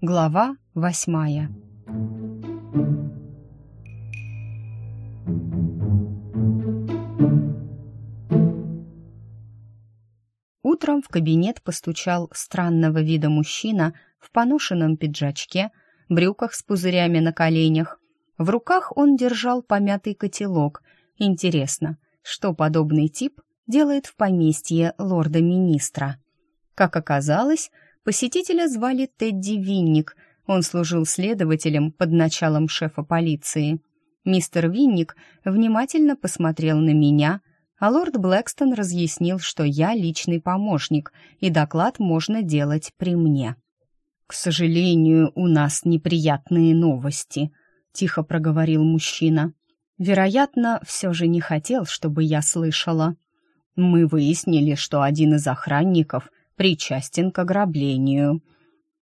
Глава восьмая Утром в кабинет постучал странного вида мужчина в поношенном пиджачке, брюках с пузырями на коленях. В руках он держал помятый котелок. Интересно, что подобный тип делает в поместье лорда-министра? Как оказалось, посетителя звали Тедди Винник. Он служил следователем под началом шефа полиции. Мистер Винник внимательно посмотрел на меня — а лорд Блэкстон разъяснил, что я личный помощник, и доклад можно делать при мне. «К сожалению, у нас неприятные новости», — тихо проговорил мужчина. Вероятно, все же не хотел, чтобы я слышала. Мы выяснили, что один из охранников причастен к ограблению.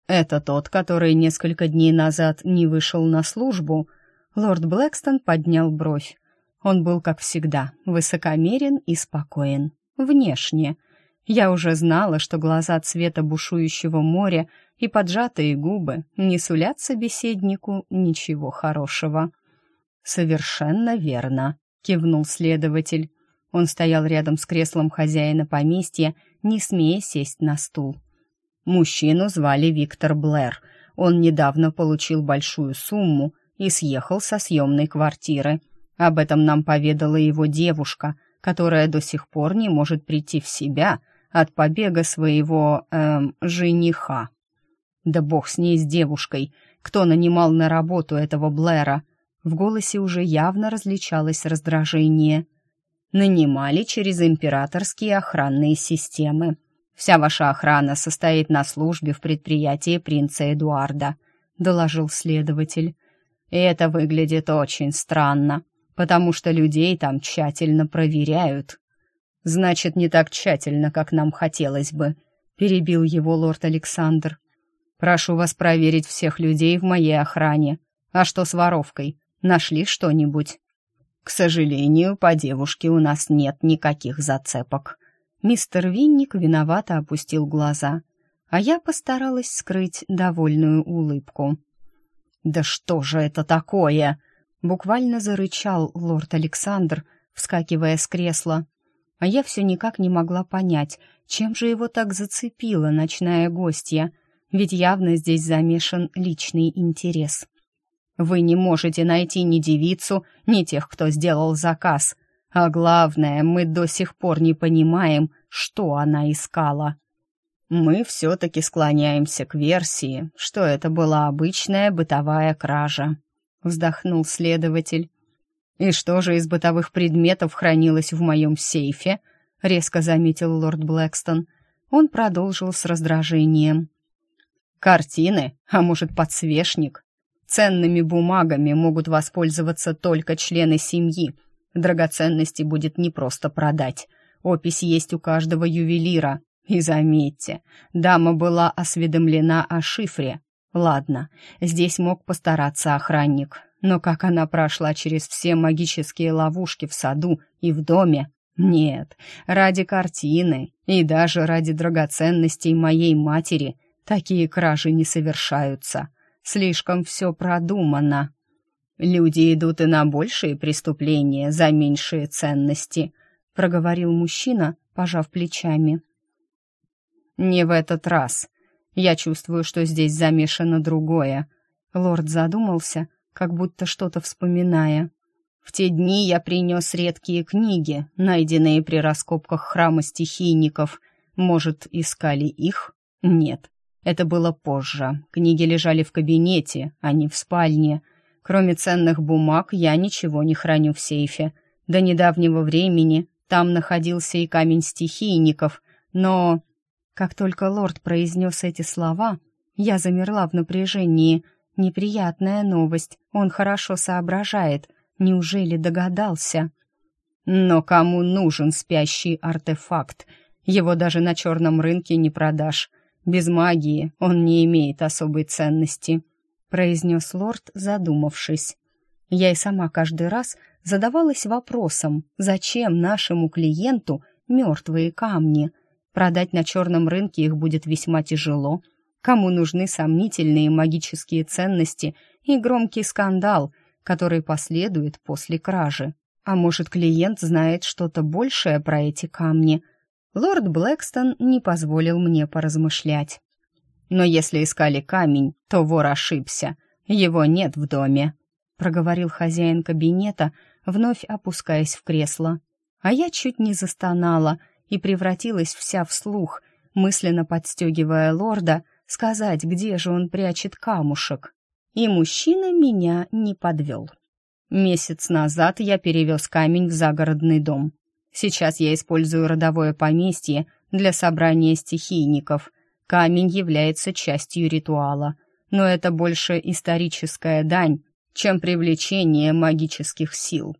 Это тот, который несколько дней назад не вышел на службу. Лорд Блэкстон поднял бровь. Он был, как всегда, высокомерен и спокоен. Внешне. Я уже знала, что глаза цвета бушующего моря и поджатые губы не сулят собеседнику ничего хорошего. «Совершенно верно», — кивнул следователь. Он стоял рядом с креслом хозяина поместья, не смея сесть на стул. Мужчину звали Виктор Блэр. Он недавно получил большую сумму и съехал со съемной квартиры. Об этом нам поведала его девушка, которая до сих пор не может прийти в себя от побега своего, эм, жениха. Да бог с ней, с девушкой, кто нанимал на работу этого Блэра. В голосе уже явно различалось раздражение. Нанимали через императорские охранные системы. Вся ваша охрана состоит на службе в предприятии принца Эдуарда, доложил следователь. И это выглядит очень странно потому что людей там тщательно проверяют. Значит, не так тщательно, как нам хотелось бы, перебил его лорд Александр. Прошу вас проверить всех людей в моей охране. А что с воровкой? Нашли что-нибудь? К сожалению, по девушке у нас нет никаких зацепок. Мистер Винник виновато опустил глаза, а я постаралась скрыть довольную улыбку. «Да что же это такое?» Буквально зарычал лорд Александр, вскакивая с кресла. А я все никак не могла понять, чем же его так зацепила ночная гостья, ведь явно здесь замешан личный интерес. Вы не можете найти ни девицу, ни тех, кто сделал заказ. А главное, мы до сих пор не понимаем, что она искала. Мы все-таки склоняемся к версии, что это была обычная бытовая кража вздохнул следователь. «И что же из бытовых предметов хранилось в моем сейфе?» — резко заметил лорд Блэкстон. Он продолжил с раздражением. «Картины, а может, подсвечник? Ценными бумагами могут воспользоваться только члены семьи. Драгоценности будет непросто продать. Опись есть у каждого ювелира. И заметьте, дама была осведомлена о шифре, Ладно, здесь мог постараться охранник, но как она прошла через все магические ловушки в саду и в доме? Нет, ради картины и даже ради драгоценностей моей матери такие кражи не совершаются. Слишком все продумано. Люди идут и на большие преступления за меньшие ценности, проговорил мужчина, пожав плечами. Не в этот раз. Я чувствую, что здесь замешано другое. Лорд задумался, как будто что-то вспоминая. В те дни я принес редкие книги, найденные при раскопках храма стихийников. Может, искали их? Нет. Это было позже. Книги лежали в кабинете, а не в спальне. Кроме ценных бумаг, я ничего не храню в сейфе. До недавнего времени там находился и камень стихийников, но как только лорд произнес эти слова, я замерла в напряжении. Неприятная новость, он хорошо соображает. Неужели догадался? Но кому нужен спящий артефакт? Его даже на черном рынке не продашь. Без магии он не имеет особой ценности, произнес лорд, задумавшись. Я и сама каждый раз задавалась вопросом, зачем нашему клиенту мертвые камни? Продать на черном рынке их будет весьма тяжело. Кому нужны сомнительные магические ценности и громкий скандал, который последует после кражи? А может, клиент знает что-то большее про эти камни? Лорд Блэкстон не позволил мне поразмышлять. Но если искали камень, то вор ошибся. Его нет в доме, проговорил хозяин кабинета, вновь опускаясь в кресло. А я чуть не застонала и превратилась вся в слух, мысленно подстегивая лорда сказать, где же он прячет камушек. И мужчина меня не подвел. Месяц назад я перевез камень в загородный дом. Сейчас я использую родовое поместье для собрания стихийников. Камень является частью ритуала, но это больше историческая дань, чем привлечение магических сил.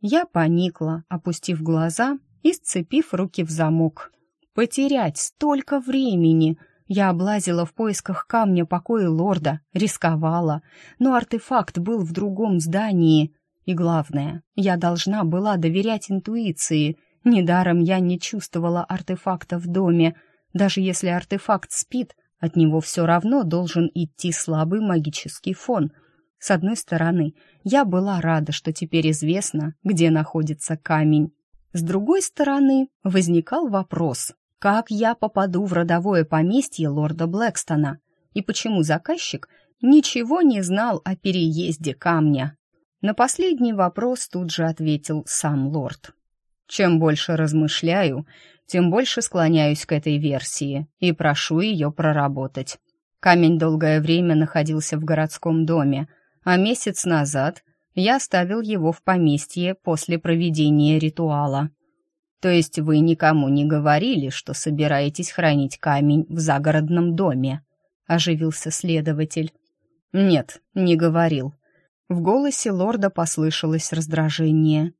Я поникла, опустив глаза и сцепив руки в замок. Потерять столько времени — я облазила в поисках камня покоя лорда, рисковала, но артефакт был в другом здании. И главное, я должна была доверять интуиции. Недаром я не чувствовала артефакта в доме. Даже если артефакт спит, от него все равно должен идти слабый магический фон. С одной стороны, я была рада, что теперь известно, где находится камень. С другой стороны, возникал вопрос, как я попаду в родовое поместье лорда Блэкстона? И почему заказчик ничего не знал о переезде камня? На последний вопрос тут же ответил сам лорд. Чем больше размышляю, тем больше склоняюсь к этой версии и прошу ее проработать. Камень долгое время находился в городском доме, а месяц назад я оставил его в поместье после проведения ритуала. То есть вы никому не говорили, что собираетесь хранить камень в загородном доме? Оживился следователь. Нет, не говорил. В голосе лорда послышалось раздражение.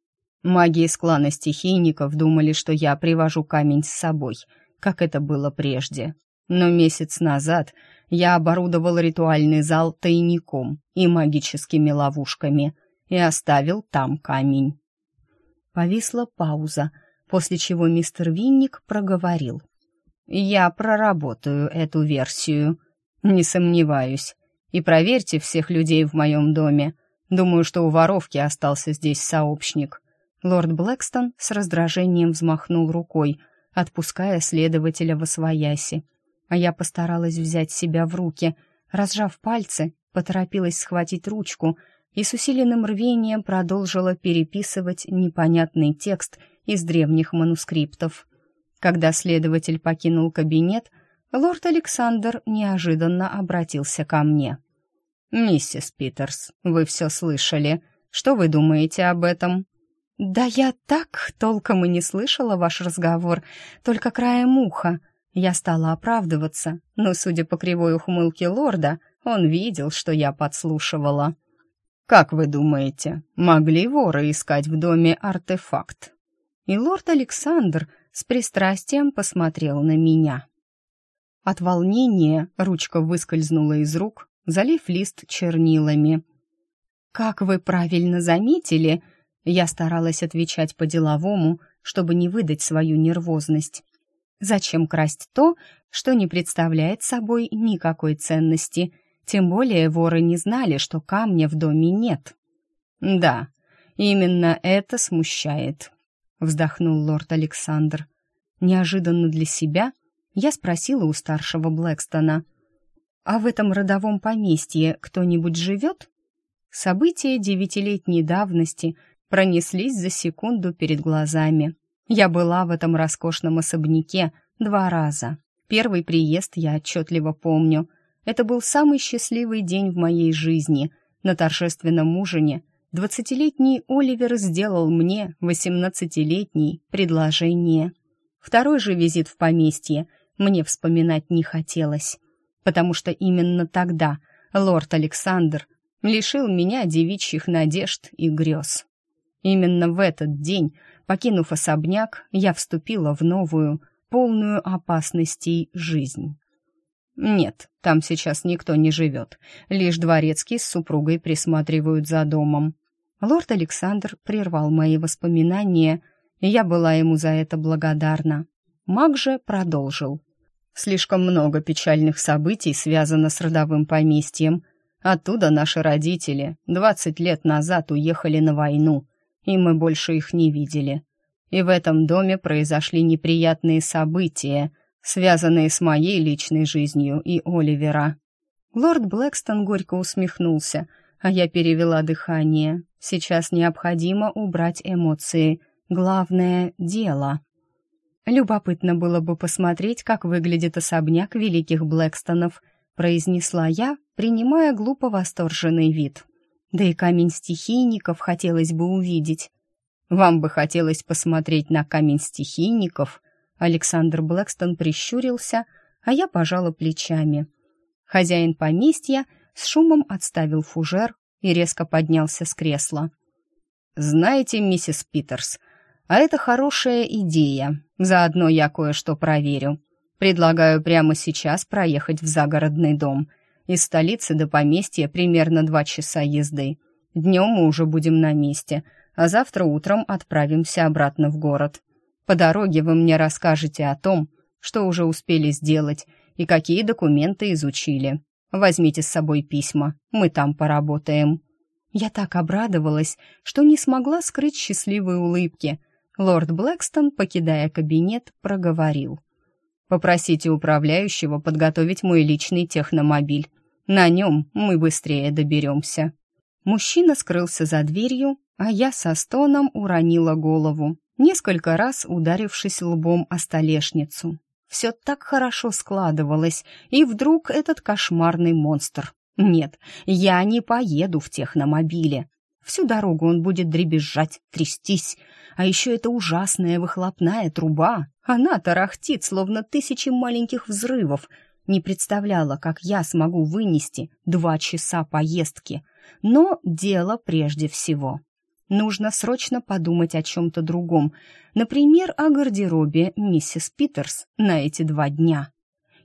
Маги из клана стихийников думали, что я привожу камень с собой, как это было прежде. Но месяц назад я оборудовал ритуальный зал тайником и магическими ловушками и оставил там камень. Повисла пауза, после чего мистер Винник проговорил. «Я проработаю эту версию. Не сомневаюсь. И проверьте всех людей в моем доме. Думаю, что у воровки остался здесь сообщник». Лорд Блэкстон с раздражением взмахнул рукой, отпуская следователя во свояси. А я постаралась взять себя в руки, разжав пальцы, поторопилась схватить ручку и с усиленным рвением продолжила переписывать непонятный текст — из древних манускриптов. Когда следователь покинул кабинет, лорд Александр неожиданно обратился ко мне. «Миссис Питерс, вы все слышали. Что вы думаете об этом?» «Да я так толком и не слышала ваш разговор, только краем уха». Я стала оправдываться, но, судя по кривой ухмылке лорда, он видел, что я подслушивала. «Как вы думаете, могли воры искать в доме артефакт?» и лорд Александр с пристрастием посмотрел на меня. От волнения ручка выскользнула из рук, залив лист чернилами. «Как вы правильно заметили», я старалась отвечать по-деловому, чтобы не выдать свою нервозность. Зачем красть то, что не представляет собой никакой ценности? Тем более воры не знали, что камня в доме нет. Да, именно это смущает вздохнул лорд Александр. Неожиданно для себя я спросила у старшего Блэкстона, «А в этом родовом поместье кто-нибудь живет?» События девятилетней давности пронеслись за секунду перед глазами. Я была в этом роскошном особняке два раза. Первый приезд я отчетливо помню. Это был самый счастливый день в моей жизни. На торжественном ужине Двадцатилетний Оливер сделал мне, восемнадцатилетний, предложение. Второй же визит в поместье мне вспоминать не хотелось, потому что именно тогда лорд Александр лишил меня девичьих надежд и грез. Именно в этот день, покинув особняк, я вступила в новую, полную опасностей жизнь. Нет, там сейчас никто не живет, лишь дворецкий с супругой присматривают за домом. Лорд Александр прервал мои воспоминания, и я была ему за это благодарна. Маг же продолжил. Слишком много печальных событий связано с родовым поместьем. Оттуда наши родители двадцать лет назад уехали на войну, и мы больше их не видели. И в этом доме произошли неприятные события, связанные с моей личной жизнью и Оливера. Лорд Блэкстон горько усмехнулся, а я перевела дыхание. Сейчас необходимо убрать эмоции. Главное — дело. Любопытно было бы посмотреть, как выглядит особняк великих Блэкстонов, произнесла я, принимая глупо восторженный вид. Да и камень стихийников хотелось бы увидеть. Вам бы хотелось посмотреть на камень стихийников? Александр Блэкстон прищурился, а я пожала плечами. Хозяин поместья с шумом отставил фужер и резко поднялся с кресла. «Знаете, миссис Питерс, а это хорошая идея. Заодно я кое-что проверю. Предлагаю прямо сейчас проехать в загородный дом. Из столицы до поместья примерно два часа езды. Днем мы уже будем на месте, а завтра утром отправимся обратно в город. По дороге вы мне расскажете о том, что уже успели сделать и какие документы изучили. Возьмите с собой письма, мы там поработаем». Я так обрадовалась, что не смогла скрыть счастливые улыбки. Лорд Блэкстон, покидая кабинет, проговорил. «Попросите управляющего подготовить мой личный техномобиль. На нем мы быстрее доберемся». Мужчина скрылся за дверью, а я со стоном уронила голову, несколько раз ударившись лбом о столешницу. Все так хорошо складывалось, и вдруг этот кошмарный монстр. Нет, я не поеду в техномобиле. Всю дорогу он будет дребезжать, трястись. А еще эта ужасная выхлопная труба. Она тарахтит, словно тысячи маленьких взрывов. Не представляла, как я смогу вынести два часа поездки. Но дело прежде всего. Нужно срочно подумать о чем-то другом, например, о гардеробе миссис Питерс на эти два дня.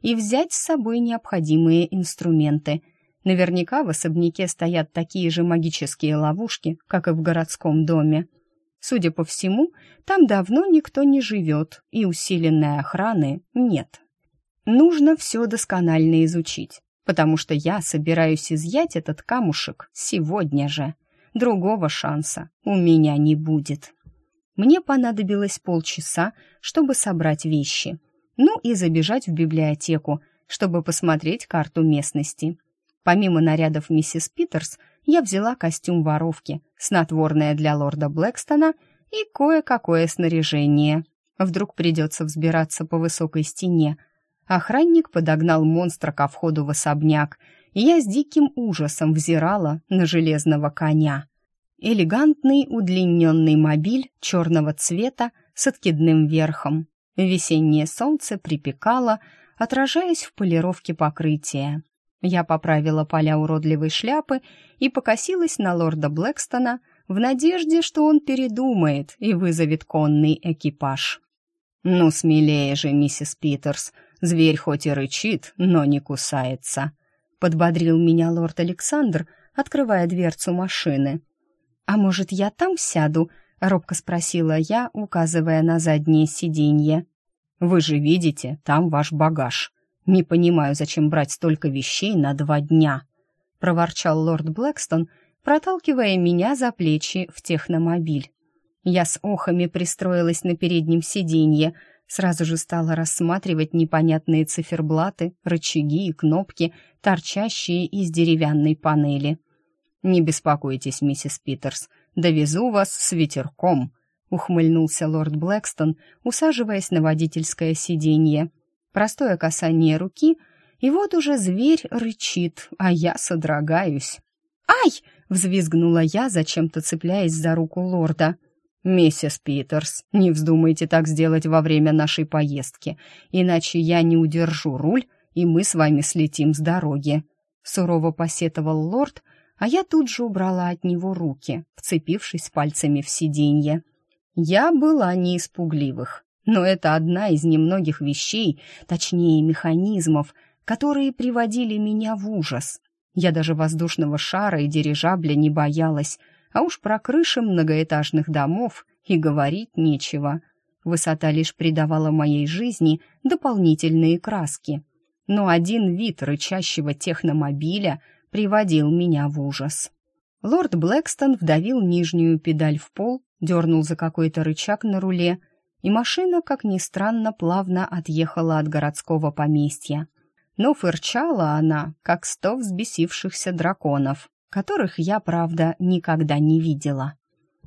И взять с собой необходимые инструменты. Наверняка в особняке стоят такие же магические ловушки, как и в городском доме. Судя по всему, там давно никто не живет, и усиленной охраны нет. Нужно все досконально изучить, потому что я собираюсь изъять этот камушек сегодня же. Другого шанса у меня не будет. Мне понадобилось полчаса, чтобы собрать вещи. Ну и забежать в библиотеку, чтобы посмотреть карту местности. Помимо нарядов миссис Питерс, я взяла костюм воровки, снотворное для лорда Блэкстона и кое-какое снаряжение. Вдруг придется взбираться по высокой стене. Охранник подогнал монстра ко входу в особняк, и я с диким ужасом взирала на железного коня. Элегантный удлиненный мобиль черного цвета с откидным верхом. Весеннее солнце припекало, отражаясь в полировке покрытия. Я поправила поля уродливой шляпы и покосилась на лорда Блэкстона в надежде, что он передумает и вызовет конный экипаж. «Ну, смелее же, миссис Питерс, зверь хоть и рычит, но не кусается», — подбодрил меня лорд Александр, открывая дверцу машины. «А может, я там сяду?» — робко спросила я, указывая на заднее сиденье. «Вы же видите, там ваш багаж. Не понимаю, зачем брать столько вещей на два дня», — проворчал лорд Блэкстон, проталкивая меня за плечи в техномобиль. Я с охами пристроилась на переднем сиденье, Сразу же стала рассматривать непонятные циферблаты, рычаги и кнопки, торчащие из деревянной панели. «Не беспокойтесь, миссис Питерс, довезу вас с ветерком», — ухмыльнулся лорд Блэкстон, усаживаясь на водительское сиденье. Простое касание руки, и вот уже зверь рычит, а я содрогаюсь. «Ай!» — взвизгнула я, зачем-то цепляясь за руку лорда. «Миссис Питерс, не вздумайте так сделать во время нашей поездки, иначе я не удержу руль, и мы с вами слетим с дороги», — сурово посетовал лорд, а я тут же убрала от него руки, вцепившись пальцами в сиденье. Я была не испугливых, но это одна из немногих вещей, точнее механизмов, которые приводили меня в ужас. Я даже воздушного шара и дирижабля не боялась, а уж про крыши многоэтажных домов и говорить нечего. Высота лишь придавала моей жизни дополнительные краски. Но один вид рычащего техномобиля приводил меня в ужас. Лорд Блэкстон вдавил нижнюю педаль в пол, дернул за какой-то рычаг на руле, и машина, как ни странно, плавно отъехала от городского поместья. Но фырчала она, как сто взбесившихся драконов, которых я, правда, никогда не видела.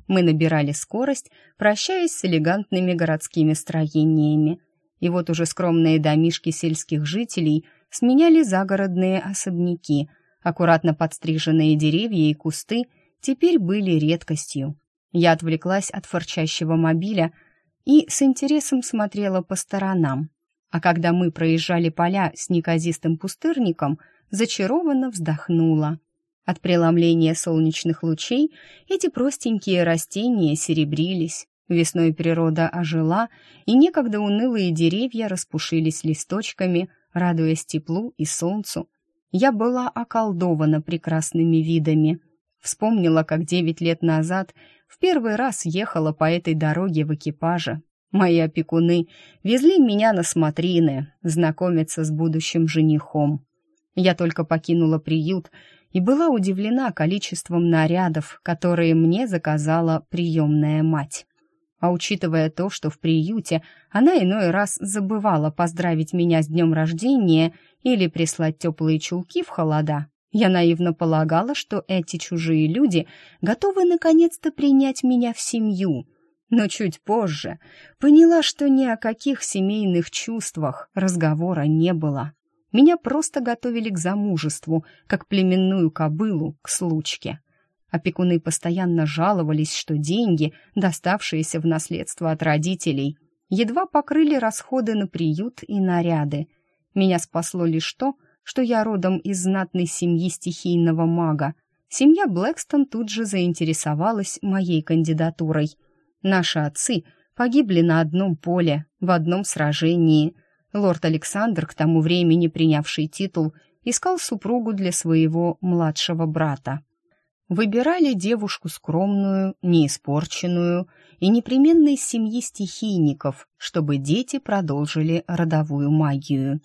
Мы набирали скорость, прощаясь с элегантными городскими строениями. И вот уже скромные домишки сельских жителей сменяли загородные особняки, аккуратно подстриженные деревья и кусты теперь были редкостью. Я отвлеклась от форчащего мобиля и с интересом смотрела по сторонам. А когда мы проезжали поля с неказистым пустырником, зачарованно вздохнула. От преломления солнечных лучей эти простенькие растения серебрились. Весной природа ожила, и некогда унылые деревья распушились листочками, радуясь теплу и солнцу. Я была околдована прекрасными видами. Вспомнила, как девять лет назад в первый раз ехала по этой дороге в экипаже. Мои опекуны везли меня на смотрины, знакомиться с будущим женихом. Я только покинула приют и была удивлена количеством нарядов, которые мне заказала приемная мать. А учитывая то, что в приюте она иной раз забывала поздравить меня с днем рождения или прислать теплые чулки в холода, я наивно полагала, что эти чужие люди готовы наконец-то принять меня в семью. Но чуть позже поняла, что ни о каких семейных чувствах разговора не было. Меня просто готовили к замужеству, как племенную кобылу к случке. Опекуны постоянно жаловались, что деньги, доставшиеся в наследство от родителей, едва покрыли расходы на приют и наряды. Меня спасло лишь то, что я родом из знатной семьи стихийного мага. Семья Блэкстон тут же заинтересовалась моей кандидатурой. Наши отцы погибли на одном поле, в одном сражении — Лорд Александр, к тому времени принявший титул, искал супругу для своего младшего брата. Выбирали девушку скромную, неиспорченную и непременно из семьи стихийников, чтобы дети продолжили родовую магию.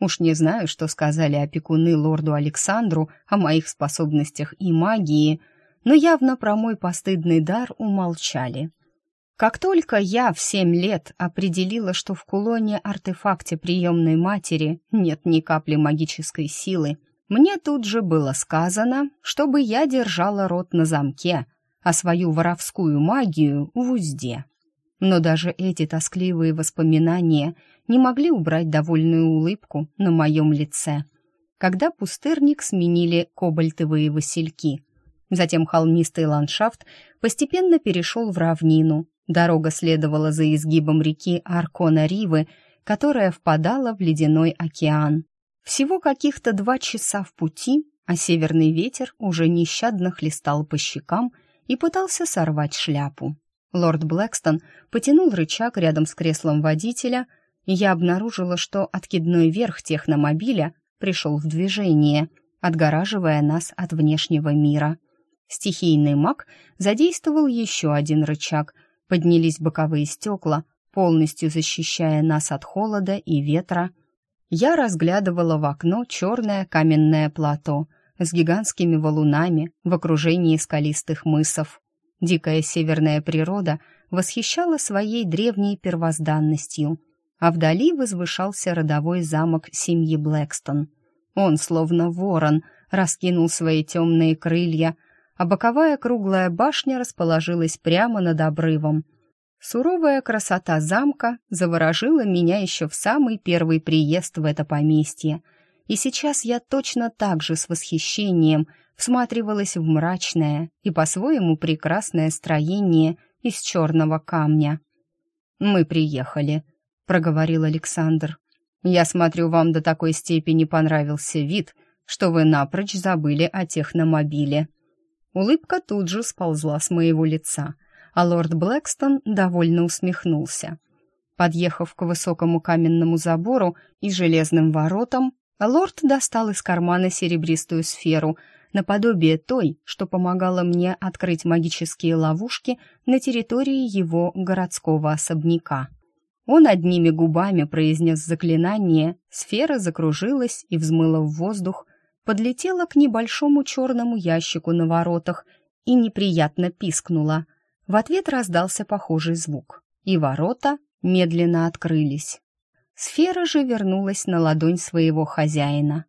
Уж не знаю, что сказали опекуны лорду Александру о моих способностях и магии, но явно про мой постыдный дар умолчали. Как только я в семь лет определила, что в кулоне-артефакте приемной матери нет ни капли магической силы, мне тут же было сказано, чтобы я держала рот на замке, а свою воровскую магию в узде. Но даже эти тоскливые воспоминания не могли убрать довольную улыбку на моем лице. Когда пустырник сменили кобальтовые васильки, затем холмистый ландшафт постепенно перешел в равнину, Дорога следовала за изгибом реки Аркона-Ривы, которая впадала в ледяной океан. Всего каких-то два часа в пути, а северный ветер уже нещадно хлестал по щекам и пытался сорвать шляпу. Лорд Блэкстон потянул рычаг рядом с креслом водителя, я обнаружила, что откидной верх техномобиля пришел в движение, отгораживая нас от внешнего мира. Стихийный маг задействовал еще один рычаг — Поднялись боковые стекла, полностью защищая нас от холода и ветра. Я разглядывала в окно черное каменное плато с гигантскими валунами в окружении скалистых мысов. Дикая северная природа восхищала своей древней первозданностью, а вдали возвышался родовой замок семьи Блэкстон. Он, словно ворон, раскинул свои темные крылья — а боковая круглая башня расположилась прямо над обрывом. Суровая красота замка заворожила меня еще в самый первый приезд в это поместье, и сейчас я точно так же с восхищением всматривалась в мрачное и по-своему прекрасное строение из черного камня. «Мы приехали», — проговорил Александр. «Я смотрю, вам до такой степени понравился вид, что вы напрочь забыли о техномобиле». Улыбка тут же сползла с моего лица, а лорд Блэкстон довольно усмехнулся. Подъехав к высокому каменному забору и железным воротам, лорд достал из кармана серебристую сферу, наподобие той, что помогала мне открыть магические ловушки на территории его городского особняка. Он одними губами произнес заклинание, сфера закружилась и взмыла в воздух, подлетела к небольшому черному ящику на воротах и неприятно пискнула. В ответ раздался похожий звук, и ворота медленно открылись. Сфера же вернулась на ладонь своего хозяина.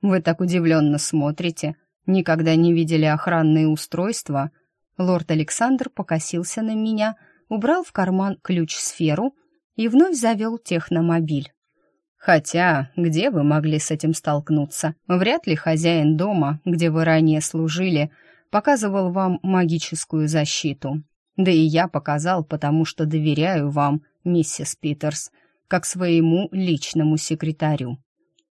«Вы так удивленно смотрите. Никогда не видели охранные устройства?» Лорд Александр покосился на меня, убрал в карман ключ-сферу и вновь завел техномобиль. Хотя, где вы могли с этим столкнуться? Вряд ли хозяин дома, где вы ранее служили, показывал вам магическую защиту. Да и я показал, потому что доверяю вам, миссис Питерс, как своему личному секретарю.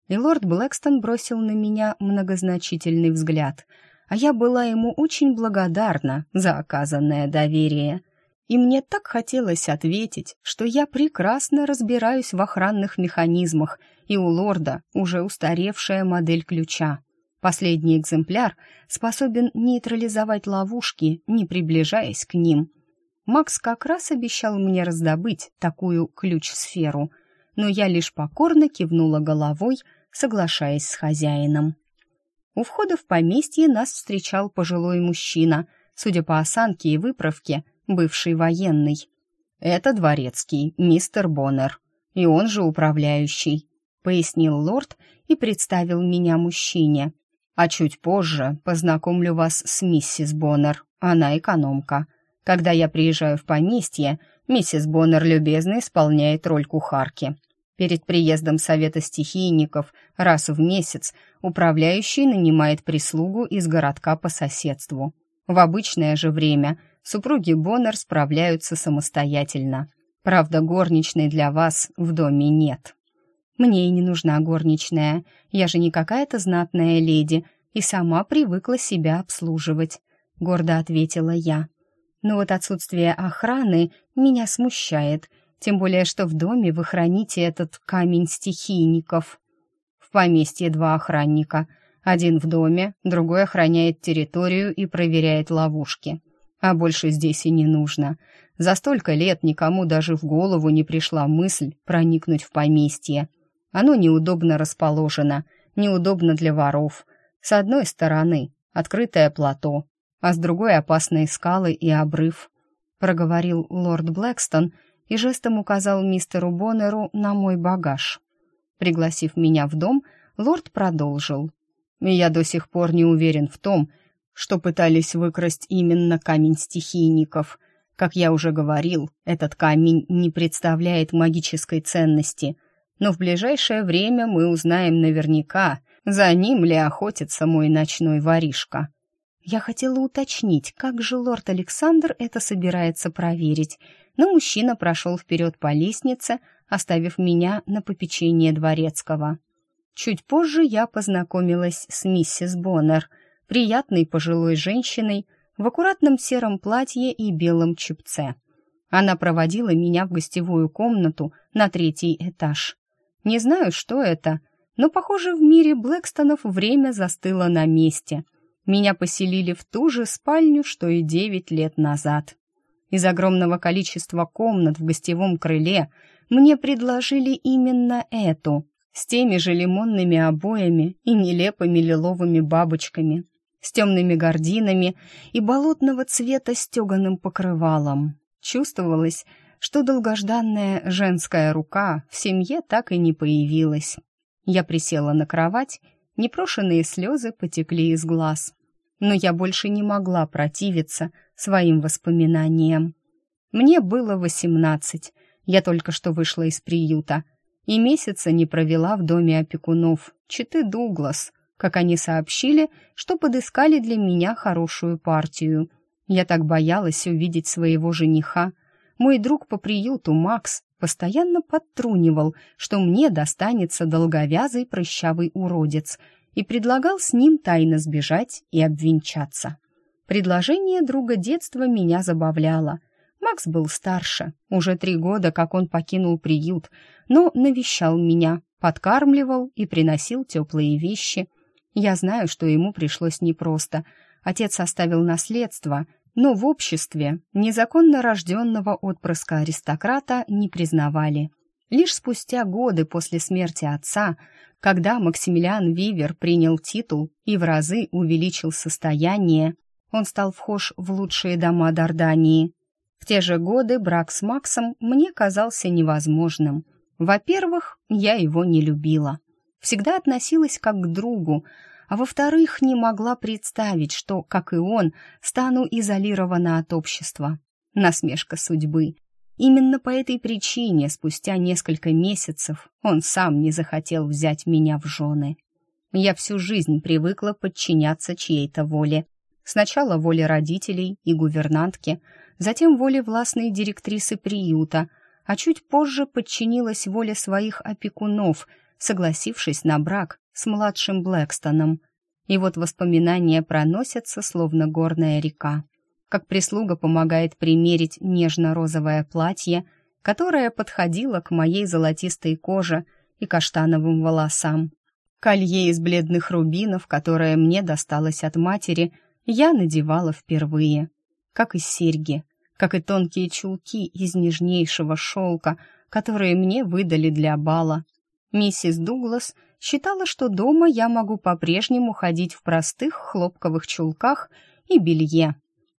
И лорд Блэкстон бросил на меня многозначительный взгляд, а я была ему очень благодарна за оказанное доверие — и мне так хотелось ответить, что я прекрасно разбираюсь в охранных механизмах, и у лорда уже устаревшая модель ключа. Последний экземпляр способен нейтрализовать ловушки, не приближаясь к ним. Макс как раз обещал мне раздобыть такую ключ-сферу, но я лишь покорно кивнула головой, соглашаясь с хозяином. У входа в поместье нас встречал пожилой мужчина, судя по осанке и выправке, бывший военный. «Это дворецкий, мистер Боннер, и он же управляющий», — пояснил лорд и представил меня мужчине. «А чуть позже познакомлю вас с миссис Боннер, она экономка. Когда я приезжаю в поместье, миссис Боннер любезно исполняет роль кухарки. Перед приездом Совета стихийников раз в месяц управляющий нанимает прислугу из городка по соседству. В обычное же время — супруги Боннер справляются самостоятельно. Правда, горничной для вас в доме нет. Мне и не нужна горничная, я же не какая-то знатная леди и сама привыкла себя обслуживать, гордо ответила я. Но вот отсутствие охраны меня смущает, тем более что в доме вы храните этот камень стихийников. В поместье два охранника. Один в доме, другой охраняет территорию и проверяет ловушки а больше здесь и не нужно. За столько лет никому даже в голову не пришла мысль проникнуть в поместье. Оно неудобно расположено, неудобно для воров. С одной стороны открытое плато, а с другой опасные скалы и обрыв. Проговорил лорд Блэкстон и жестом указал мистеру Боннеру на мой багаж. Пригласив меня в дом, лорд продолжил. «Я до сих пор не уверен в том, что пытались выкрасть именно камень стихийников. Как я уже говорил, этот камень не представляет магической ценности, но в ближайшее время мы узнаем наверняка, за ним ли охотится мой ночной воришка. Я хотела уточнить, как же лорд Александр это собирается проверить, но мужчина прошел вперед по лестнице, оставив меня на попечение дворецкого. Чуть позже я познакомилась с миссис Боннер — приятной пожилой женщиной в аккуратном сером платье и белом чепце. Она проводила меня в гостевую комнату на третий этаж. Не знаю, что это, но, похоже, в мире Блэкстонов время застыло на месте. Меня поселили в ту же спальню, что и девять лет назад. Из огромного количества комнат в гостевом крыле мне предложили именно эту, с теми же лимонными обоями и нелепыми лиловыми бабочками с темными гординами и болотного цвета стеганым покрывалом. Чувствовалось, что долгожданная женская рука в семье так и не появилась. Я присела на кровать, непрошенные слезы потекли из глаз. Но я больше не могла противиться своим воспоминаниям. Мне было восемнадцать, я только что вышла из приюта, и месяца не провела в доме опекунов, читы Дуглас — как они сообщили, что подыскали для меня хорошую партию. Я так боялась увидеть своего жениха. Мой друг по приюту, Макс, постоянно подтрунивал, что мне достанется долговязый прыщавый уродец, и предлагал с ним тайно сбежать и обвенчаться. Предложение друга детства меня забавляло. Макс был старше, уже три года, как он покинул приют, но навещал меня, подкармливал и приносил теплые вещи – Я знаю, что ему пришлось непросто. Отец оставил наследство, но в обществе незаконно рожденного отпрыска аристократа не признавали. Лишь спустя годы после смерти отца, когда Максимилиан Вивер принял титул и в разы увеличил состояние, он стал вхож в лучшие дома Дардании. В те же годы брак с Максом мне казался невозможным. Во-первых, я его не любила. Всегда относилась как к другу, а во-вторых, не могла представить, что, как и он, стану изолирована от общества. Насмешка судьбы. Именно по этой причине спустя несколько месяцев он сам не захотел взять меня в жены. Я всю жизнь привыкла подчиняться чьей-то воле. Сначала воле родителей и гувернантки, затем воле властной директрисы приюта, а чуть позже подчинилась воле своих опекунов, согласившись на брак с младшим Блэкстоном. И вот воспоминания проносятся, словно горная река как прислуга помогает примерить нежно-розовое платье, которое подходило к моей золотистой коже и каштановым волосам. Колье из бледных рубинов, которое мне досталось от матери, я надевала впервые. Как и серьги, как и тонкие чулки из нежнейшего шелка, которые мне выдали для бала. Миссис Дуглас считала, что дома я могу по-прежнему ходить в простых хлопковых чулках и белье,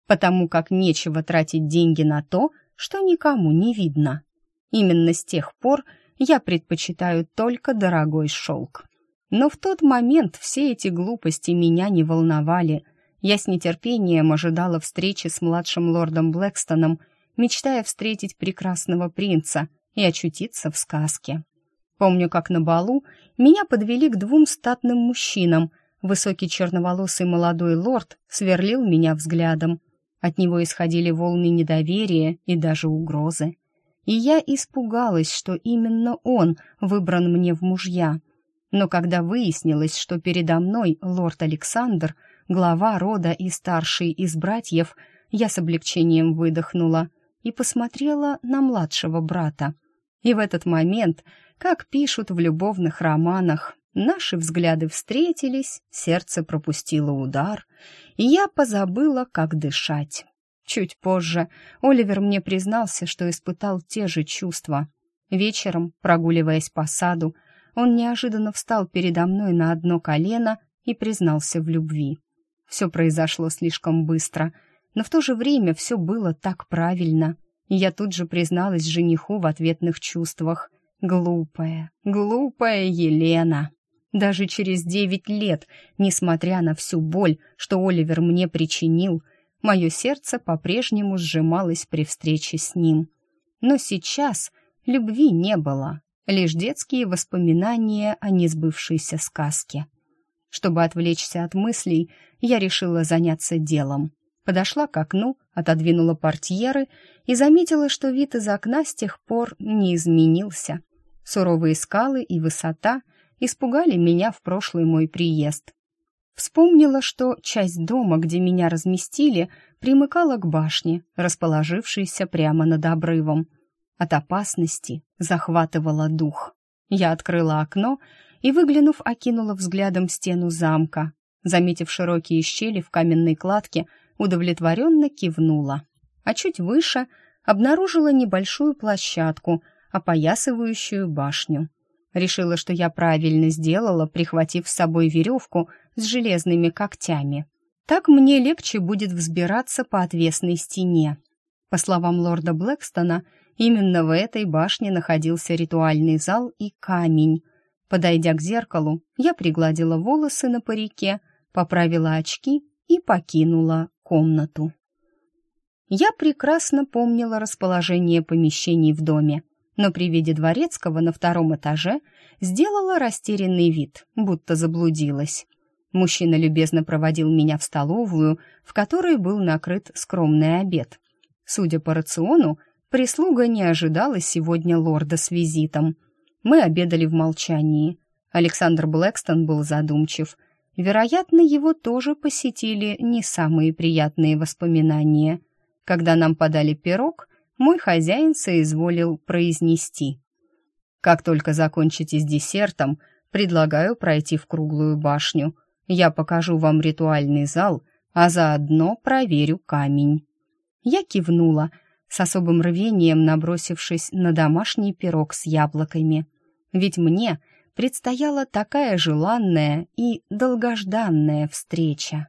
потому как нечего тратить деньги на то, что никому не видно. Именно с тех пор я предпочитаю только дорогой шелк. Но в тот момент все эти глупости меня не волновали. Я с нетерпением ожидала встречи с младшим лордом Блэкстоном, мечтая встретить прекрасного принца и очутиться в сказке. Помню, как на балу меня подвели к двум статным мужчинам. Высокий черноволосый молодой лорд сверлил меня взглядом, от него исходили волны недоверия и даже угрозы. И я испугалась, что именно он выбран мне в мужья. Но когда выяснилось, что передо мной лорд Александр, глава рода и старший из братьев, я с облегчением выдохнула и посмотрела на младшего брата. И в этот момент, как пишут в любовных романах, наши взгляды встретились, сердце пропустило удар, и я позабыла, как дышать. Чуть позже Оливер мне признался, что испытал те же чувства. Вечером, прогуливаясь по саду, он неожиданно встал передо мной на одно колено и признался в любви. Все произошло слишком быстро, но в то же время все было так правильно, и я тут же призналась жениху в ответных чувствах. Глупая, глупая Елена. Даже через девять лет, несмотря на всю боль, что Оливер мне причинил, мое сердце по-прежнему сжималось при встрече с ним. Но сейчас любви не было, лишь детские воспоминания о несбывшейся сказке. Чтобы отвлечься от мыслей, я решила заняться делом. Подошла к окну, отодвинула портьеры и заметила, что вид из окна с тех пор не изменился. Суровые скалы и высота — испугали меня в прошлый мой приезд. Вспомнила, что часть дома, где меня разместили, примыкала к башне, расположившейся прямо над обрывом. От опасности захватывала дух. Я открыла окно и, выглянув, окинула взглядом стену замка. Заметив широкие щели в каменной кладке, удовлетворенно кивнула. А чуть выше обнаружила небольшую площадку, опоясывающую башню. Решила, что я правильно сделала, прихватив с собой веревку с железными когтями. Так мне легче будет взбираться по отвесной стене. По словам лорда Блэкстона, именно в этой башне находился ритуальный зал и камень. Подойдя к зеркалу, я пригладила волосы на парике, поправила очки и покинула комнату. Я прекрасно помнила расположение помещений в доме но при виде дворецкого на втором этаже сделала растерянный вид, будто заблудилась. Мужчина любезно проводил меня в столовую, в которой был накрыт скромный обед. Судя по рациону, прислуга не ожидала сегодня лорда с визитом. Мы обедали в молчании. Александр Блэкстон был задумчив. Вероятно, его тоже посетили не самые приятные воспоминания. Когда нам подали пирог, мой хозяин соизволил произнести. «Как только закончите с десертом, предлагаю пройти в круглую башню. Я покажу вам ритуальный зал, а заодно проверю камень». Я кивнула, с особым рвением набросившись на домашний пирог с яблоками. Ведь мне предстояла такая желанная и долгожданная встреча.